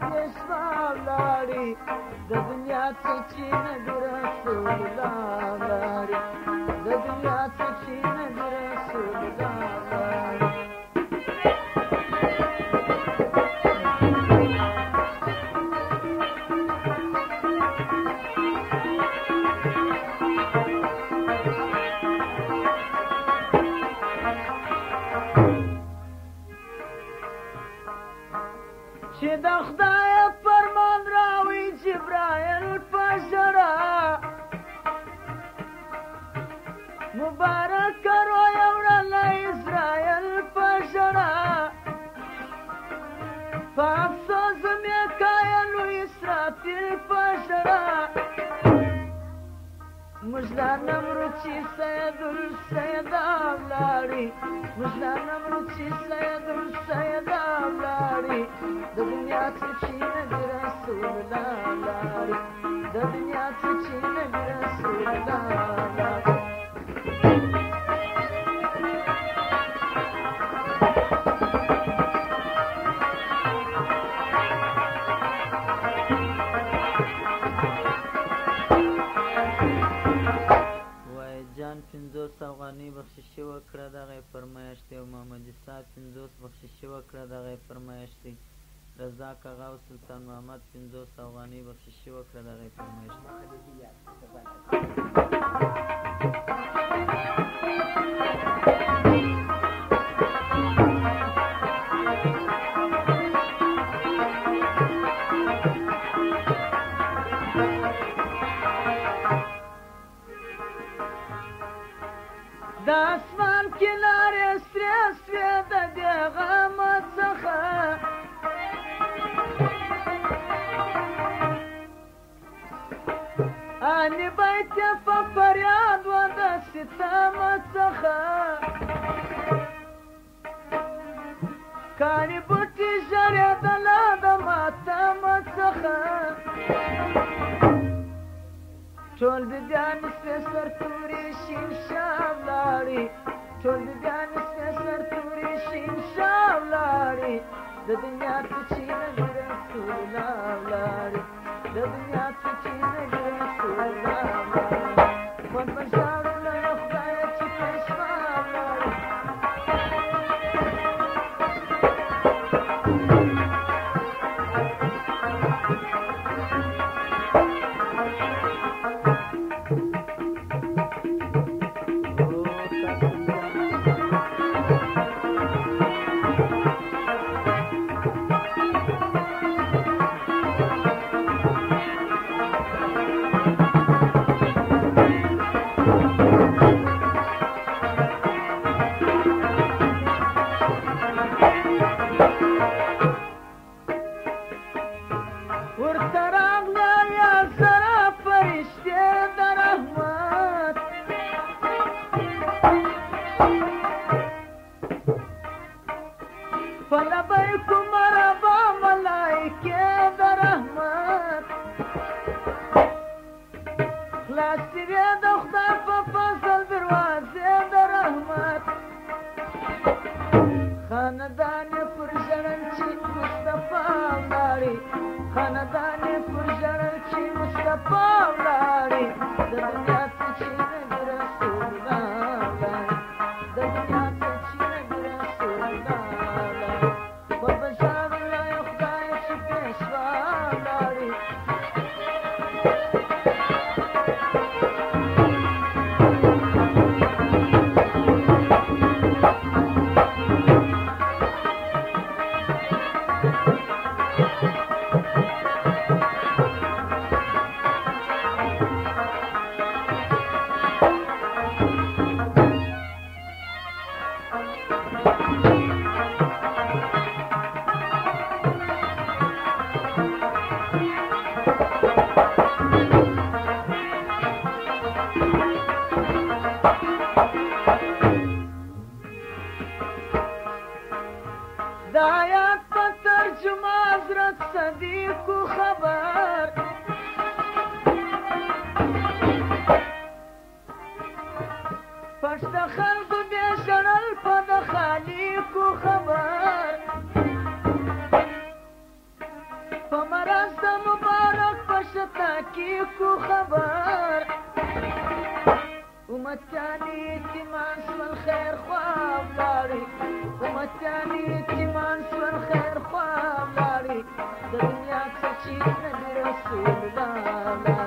تشنا لاري د دنیا څه چې نه درسو لاري د دنیا څه چې نه درسو لاري چې د خدای Muzdanım ruçi sayadul sayadavlari Muzdanım ruçi sayadul sayadavlari Dunyasi باندې بچه په فریاد و د ستم څخه کانی بوټي ژړېدله د ماتم څخه ټول د جان سپې سر تورې شین شام لاړې ټول د جان سپې سر تورې شین شام لاړې د دنیا څه چینه رسوله اوس د خلکو بیا شړل په د خالقو خبر په مرز د مبارک په شتاکیکو خبر امتیانې اجتماع شول خیر خوا ولاړې امتیانې اجتماع شول خیر خوا ولاړې د دنیا څه چې نبي رسول الله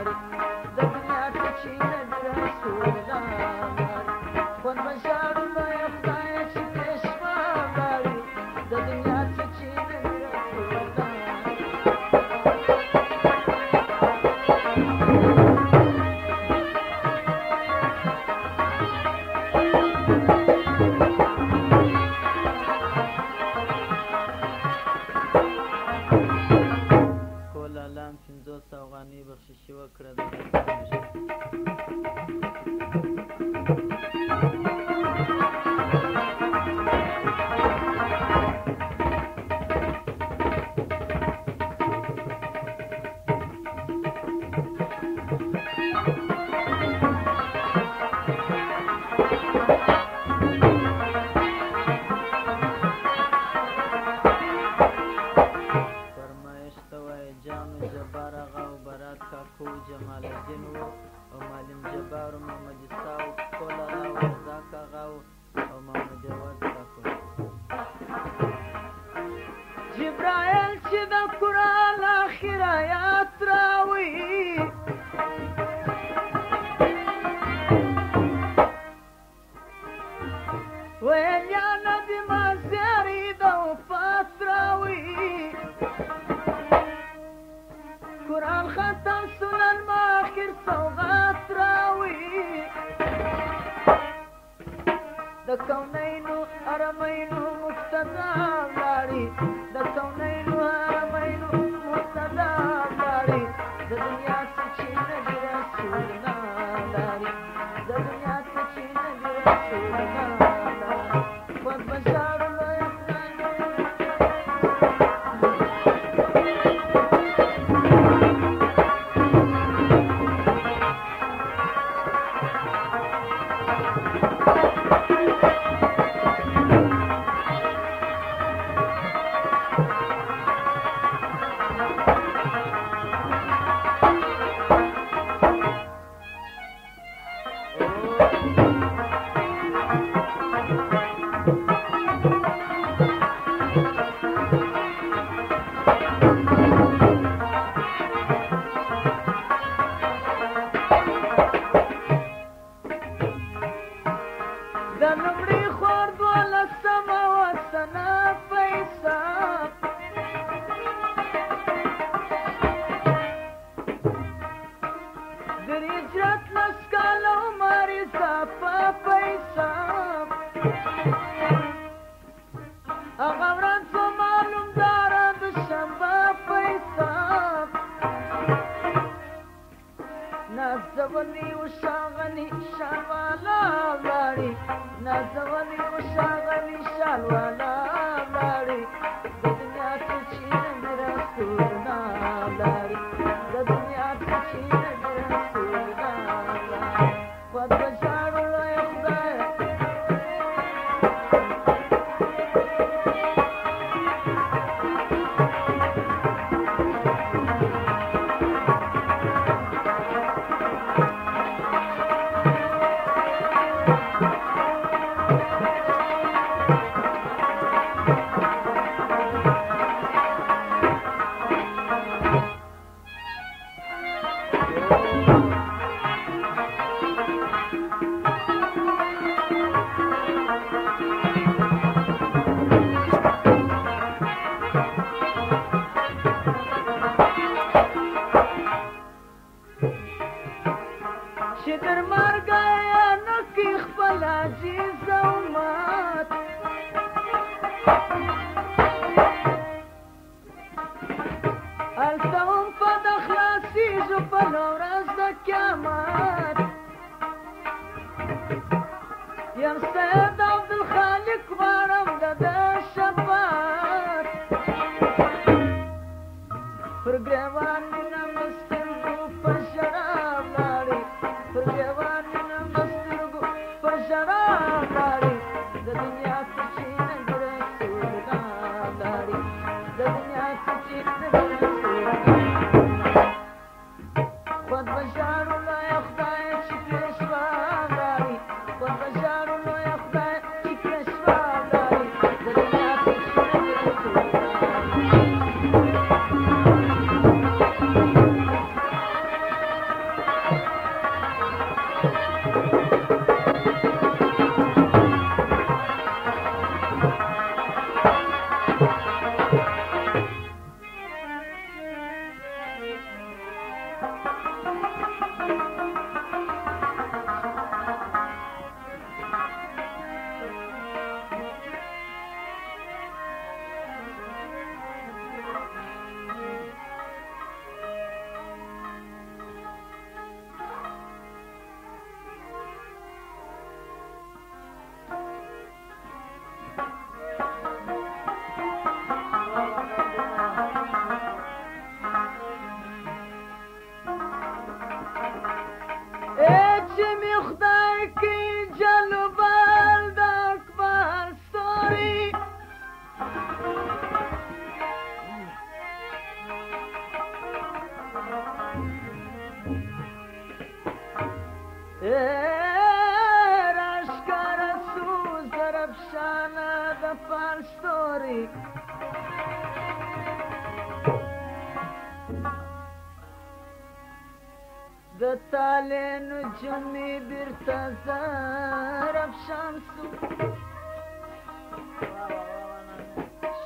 programa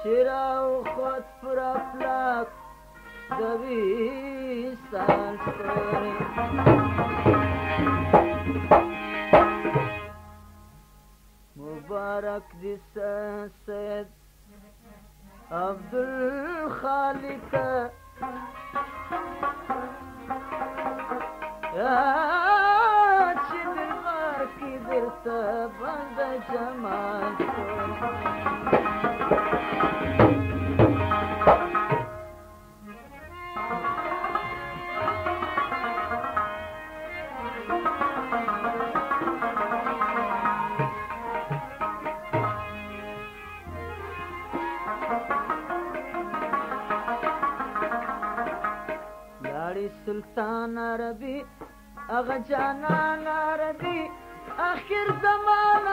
شراو و خود پرا پلاک دویستان سوری مبارک دیسان سید عبدالخالق یا چی دلغار کی دلتا بند جمال سلطان عربي اغه جانان عربي اخر زمانہ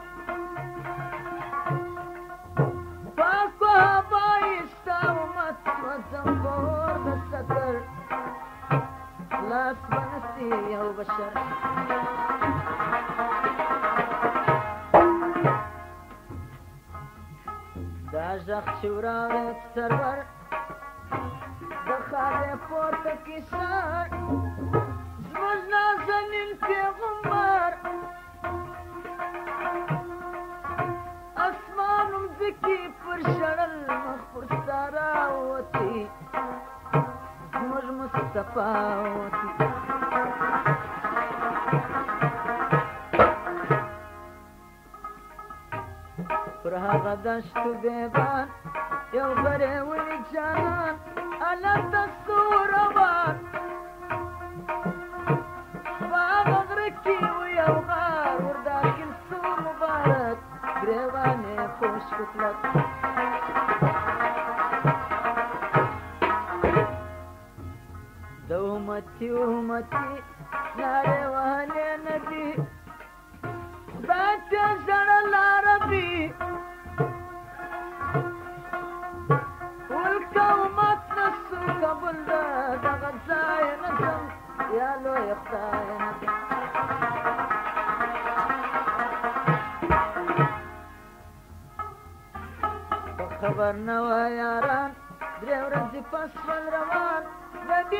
البشر دا ژغ چې وراوی سرور د ښارې پورته کې سر زموږ نازنین پیغمبر اسمان مځکې پر شړل مخ پر سارا وتی زموږ مصطفی وتی rodas tu beba, eu darei o Inijana a nata suroba. Vado greki o yoga, urda kin sumubarat, greva ne fushkutlat. Dou mati, dou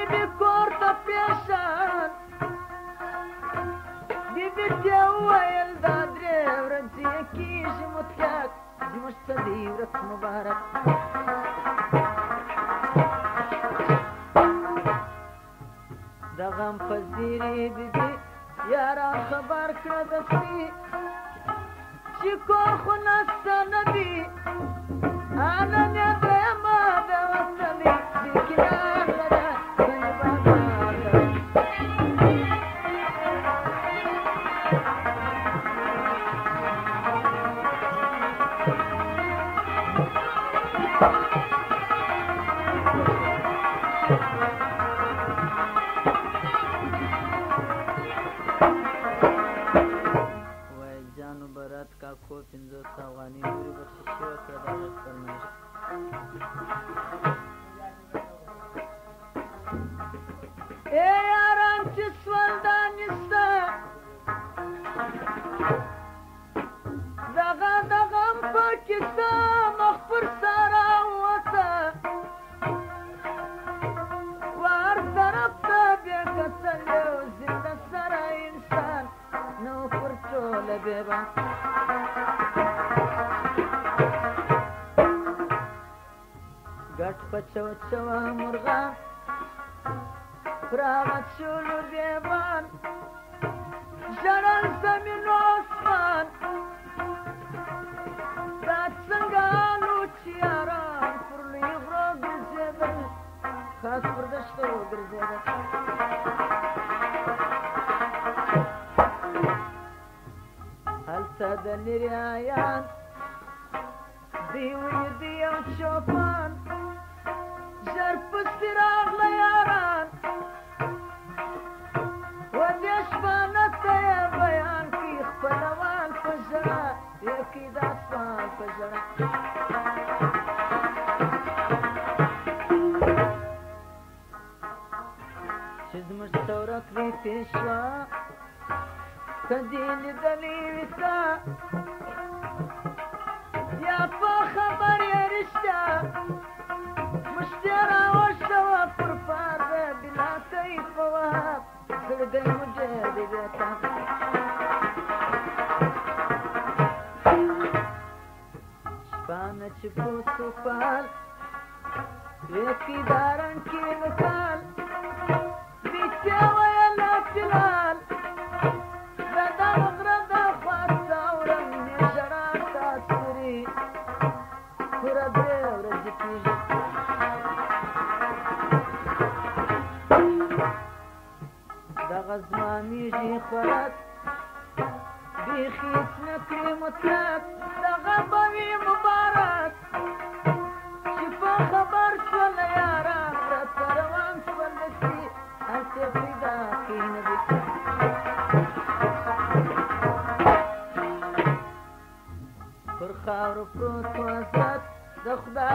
مې کور ته پیشان بیبي ته ویل دا درې ورځې کېږي متکاک زموږ څه دی ورځ مبارک د غم په زیرې بیبي یاران خبر کړه د سپي چې کور خو نسته نه دي انا نه یاران چې سول دا نستا دغه دغه په کیسه مخ پر سره وته ور طرف ته بیا کتل یو زنده سره انسان نو پر ټوله بیا ګټ پچو چوا مرغا pravat šulu devan, žaran zamin osman, dat sangalu čiaran, kurli evro grzeden, kas kurda što grzeden. Altada nirayan, divi diyan šopan, کدی لیدلی وستا یا په خبر یا رشتا مشترا وشوا فرفاد بلا سيف وهاب زرد المجاهد شپانه چې په سوپال یکی دارن کې وکال غزمانیږي خورات بیخي نکړي مطلب دغه بوي مبارک چې په خبر شول یارا راته روان شول چې هسې پیدا کینه دي پر خاور پروت وځه Çok da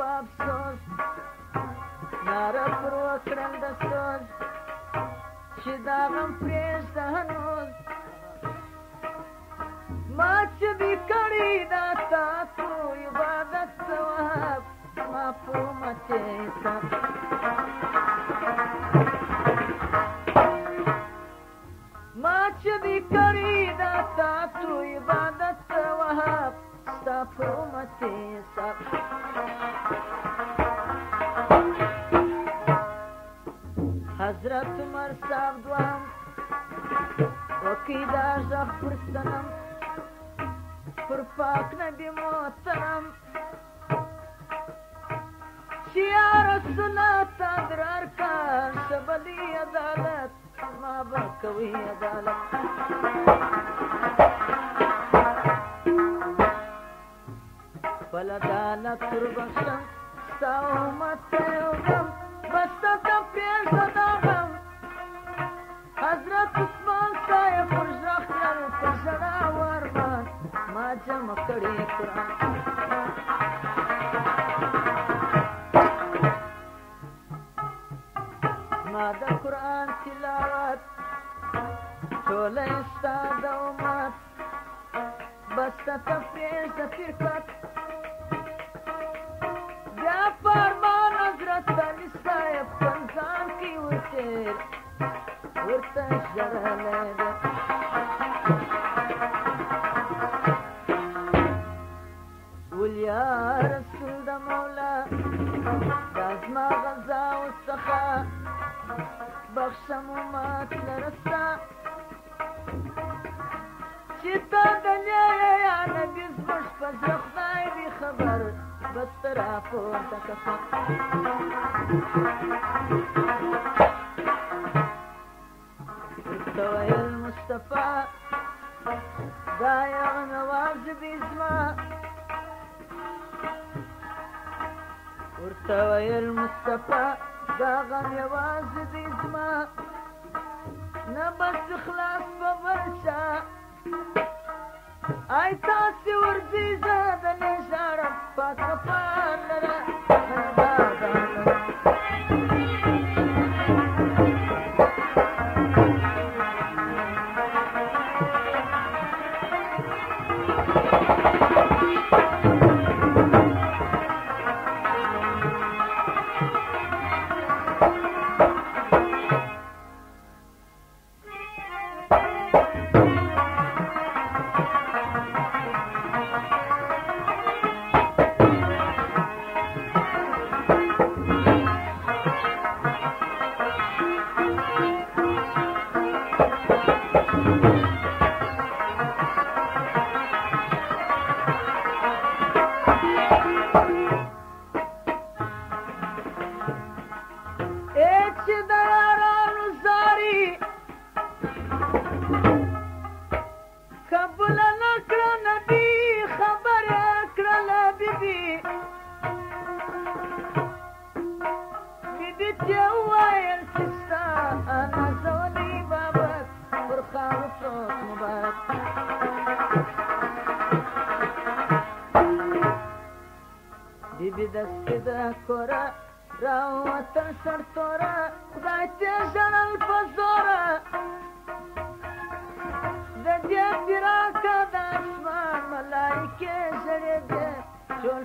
absurd, n-ar apro crândător Și dar am prins de hanor Mace de carina ta cu iubada tua Ma puma te Mace de carina ta tu iubada tua Sta puma te қида бұрстанам пұрпақ нәбим отанам سیارتنا تدرار کا شبلی عدالت ما بکوی عدالت بل عدالت تربخشم ستا اومت تیوگم بستا تا پیز داغم حضرت عثمان صاحب زړه ورمان ما جمع کړی قرآن ما د قرآن تلاوت ټوله ستا د امت بس ته تفریح سفیر کړ بیا فرمان حضرت علي صاحب په ځان کې ورتېر ورته ژړلی دی یا رسول د مولا دازما غزا وسخه بخشم مات لرستا چې تا دنیا یا نبی زموږ په زړه خدای دې خبر بس ترا پورته کړه تا ویل مصطفی دا غم یوازې دی زما نه بس خلاص به بل چا آی تاسې ورځي زه د نه ژاړم پاکه پان لره دې براکه د اسمان ملائکه زړه دې ټول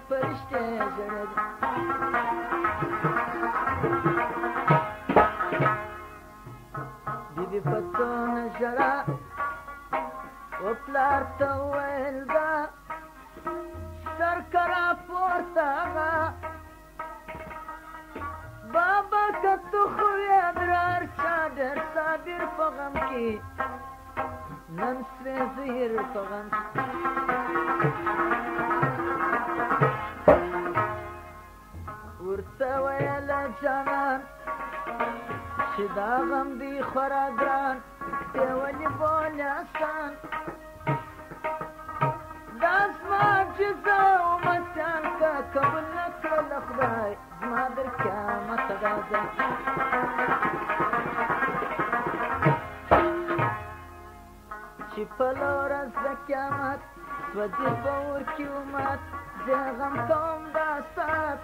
بابا که تو خو یې درار نن سپین زهر په غم ورته ویله جانان چې دا غم دی خورا ګران دی ولې بوله اسان دا زما چې زه امتیان که قبول نه کړله خدای زما در قیامت راځه چې په لور د قیامت سوځي په اور کې امت زه غم کوم دا سات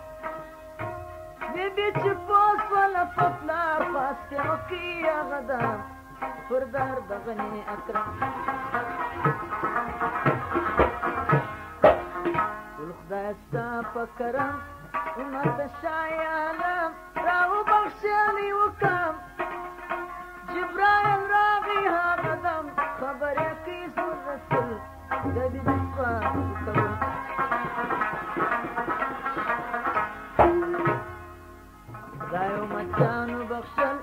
بیبي چې بوس ولا پتلا پاتې او کې غدا پر دار د غني اکرم ول خدای ستا په کرم عمر د شایانه راو بخښلې وکم جبرائيل راغيها قدم خبرك كيس الرسل ده بيبقى لا يوم التانو بخشل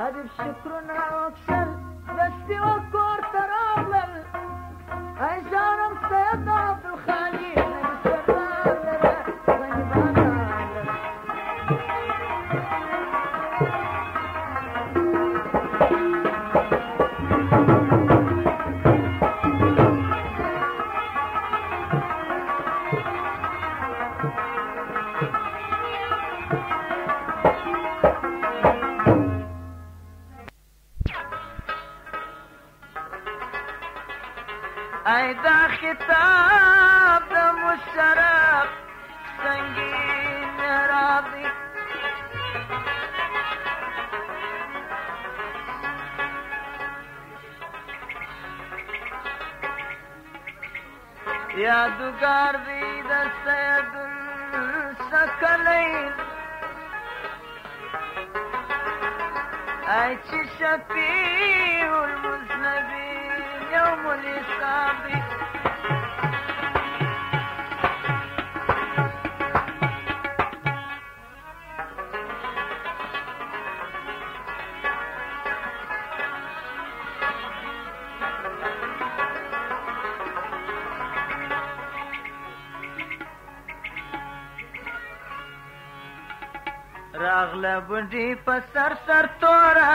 هذه بشكرنا وكسل بس وكور تراغلل عشان مصيدها Bye. اغلبونډي په سر سر تورا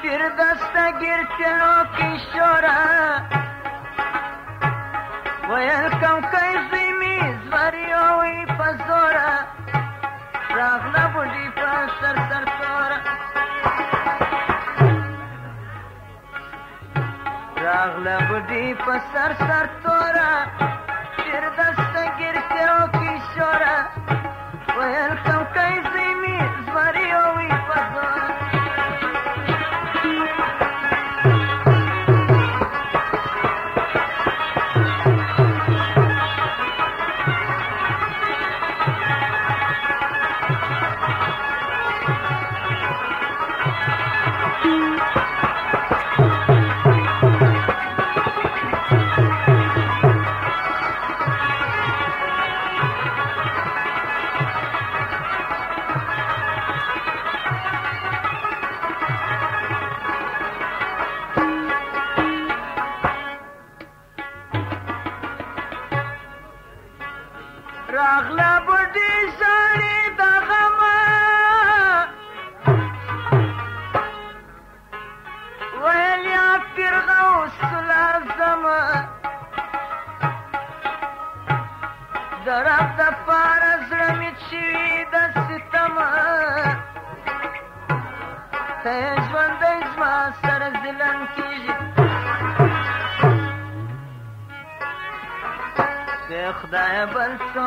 پیر دستګر چلو کی شورا ویل کوم کای زمي زوري او په زورا اغلبونډي په سر سر تورا اغلبونډي په سر سر تورا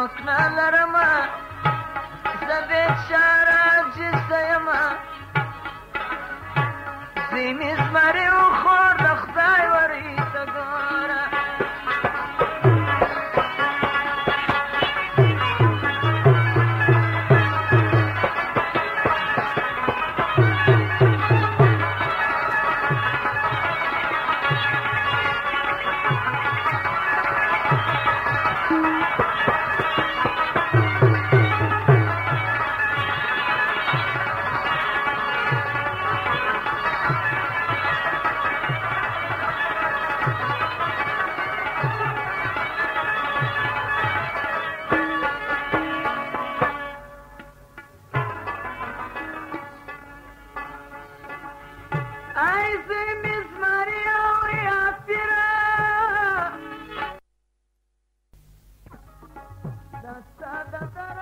څوک نه لرم زه بېچاره جسته یم ځینې زمرې وخور sada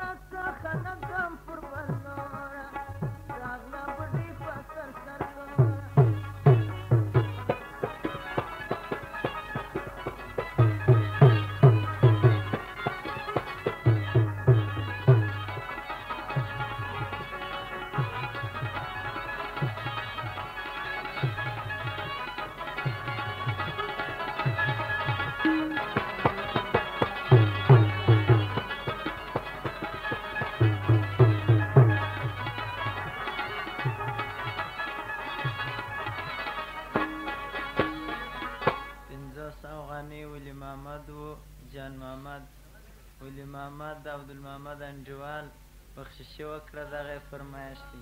چې وکړه دغه فرمایش دی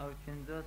او پنځوس